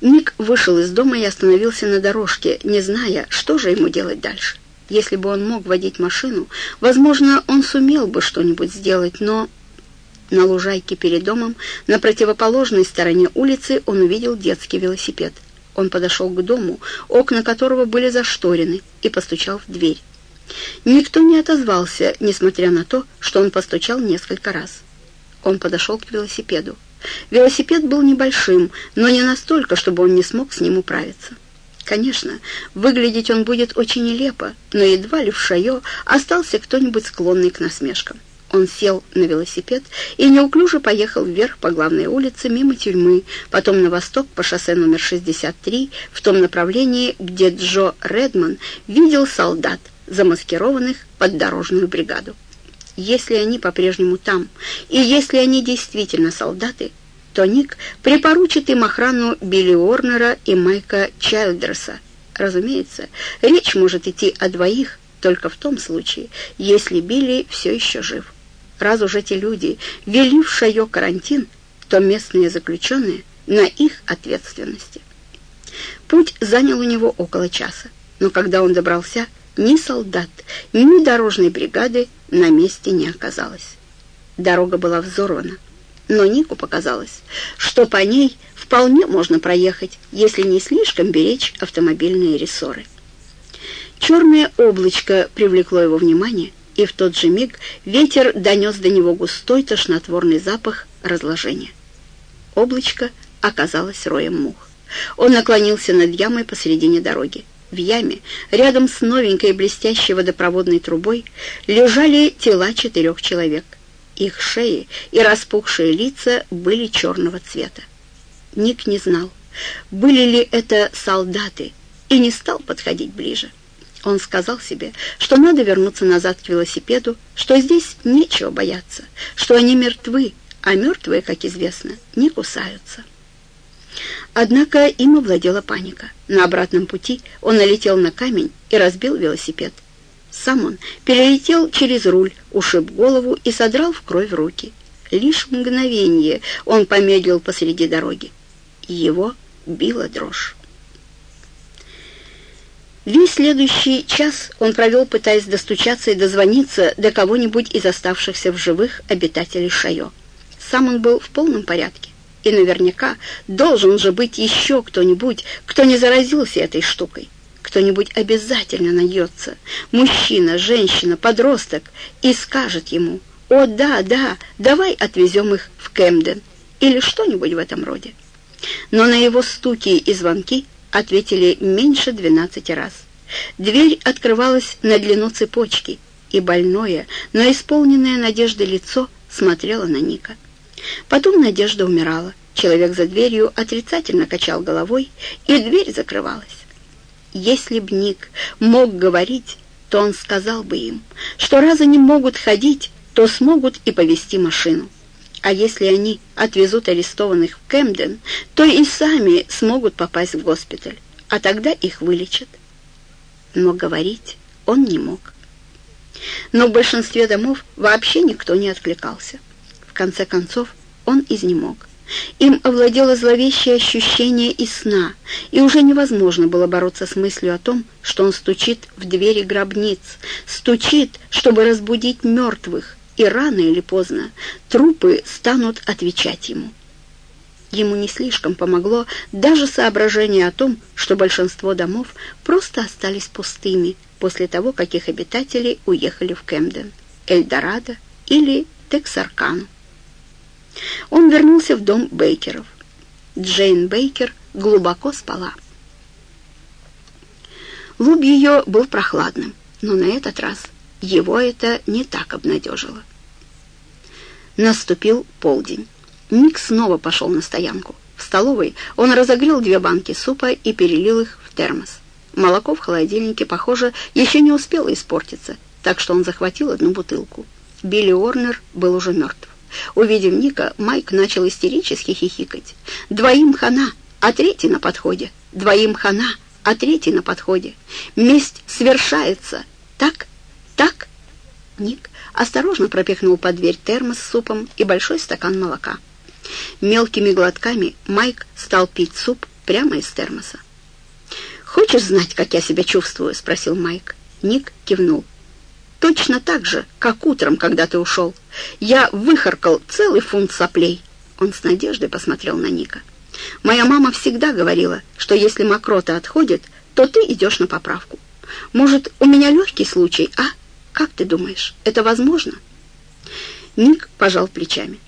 Ник вышел из дома и остановился на дорожке, не зная, что же ему делать дальше. Если бы он мог водить машину, возможно, он сумел бы что-нибудь сделать, но... На лужайке перед домом, на противоположной стороне улицы, он увидел детский велосипед. Он подошел к дому, окна которого были зашторены, и постучал в дверь. Никто не отозвался, несмотря на то, что он постучал несколько раз. Он подошел к велосипеду. Велосипед был небольшим, но не настолько, чтобы он не смог с ним управиться. Конечно, выглядеть он будет очень нелепо, но едва ли в Шайо остался кто-нибудь склонный к насмешкам. Он сел на велосипед и неуклюже поехал вверх по главной улице мимо тюрьмы, потом на восток по шоссе номер 63 в том направлении, где Джо Редман видел солдат, замаскированных под дорожную бригаду. Если они по-прежнему там, и если они действительно солдаты, то Ник припоручит им охрану Билли Уорнера и Майка Чайлдерса. Разумеется, речь может идти о двоих только в том случае, если Билли все еще жив. Раз уж эти люди ввели в Шайо карантин, то местные заключенные на их ответственности. Путь занял у него около часа, но когда он добрался, ни солдат, ни дорожной бригады на месте не оказалось. Дорога была взорвана, но Нику показалось, что по ней вполне можно проехать, если не слишком беречь автомобильные рессоры. Черное облачко привлекло его внимание, и в тот же миг ветер донес до него густой тошнотворный запах разложения. Облачко оказалось роем мух. Он наклонился над ямой посредине дороги. В яме, рядом с новенькой блестящей водопроводной трубой, лежали тела четырех человек. Их шеи и распухшие лица были черного цвета. Ник не знал, были ли это солдаты, и не стал подходить ближе. Он сказал себе, что надо вернуться назад к велосипеду, что здесь нечего бояться, что они мертвы, а мертвые, как известно, не кусаются. Однако им овладела паника. На обратном пути он налетел на камень и разбил велосипед. Сам он перелетел через руль, ушиб голову и содрал в кровь руки. Лишь мгновение он помедлил посреди дороги. Его била дрожь. Весь следующий час он провел, пытаясь достучаться и дозвониться до кого-нибудь из оставшихся в живых обитателей Шайо. Сам он был в полном порядке. И наверняка должен же быть еще кто-нибудь, кто не заразился этой штукой. Кто-нибудь обязательно найдется, мужчина, женщина, подросток, и скажет ему, «О, да, да, давай отвезем их в Кэмден» или что-нибудь в этом роде. Но на его стуки и звонки ответили меньше двенадцати раз. Дверь открывалась на длину цепочки, и больное, но исполненное надежды лицо смотрело на Ника. Потом надежда умирала. Человек за дверью отрицательно качал головой, и дверь закрывалась. Если б Ник мог говорить, то он сказал бы им, что раз они могут ходить, то смогут и повести машину. А если они отвезут арестованных в Кэмден, то и сами смогут попасть в госпиталь, а тогда их вылечат. Но говорить он не мог. Но в большинстве домов вообще никто не откликался. Конце концов, он изнемог. Им овладело зловещее ощущение и сна, и уже невозможно было бороться с мыслью о том, что он стучит в двери гробниц, стучит, чтобы разбудить мертвых, и рано или поздно трупы станут отвечать ему. Ему не слишком помогло даже соображение о том, что большинство домов просто остались пустыми после того, как их обитатели уехали в Кэмден, Эльдорадо или Тексаркану. Он вернулся в дом Бейкеров. Джейн Бейкер глубоко спала. Лоб ее был прохладным, но на этот раз его это не так обнадежило. Наступил полдень. Ник снова пошел на стоянку. В столовой он разогрел две банки супа и перелил их в термос. Молоко в холодильнике, похоже, еще не успело испортиться, так что он захватил одну бутылку. Билли Орнер был уже мертв. Увидев Ника, Майк начал истерически хихикать. «Двоим хана, а третий на подходе! Двоим хана, а третий на подходе! Месть свершается! Так? Так?» Ник осторожно пропихнул под дверь термос с супом и большой стакан молока. Мелкими глотками Майк стал пить суп, прямо из термоса. «Хочешь знать, как я себя чувствую?» — спросил Майк. Ник кивнул. «Точно так же, как утром, когда ты ушел. Я выхаркал целый фунт соплей». Он с надеждой посмотрел на Ника. «Моя мама всегда говорила, что если мокрота отходит, то ты идешь на поправку. Может, у меня легкий случай, а? Как ты думаешь, это возможно?» Ник пожал плечами.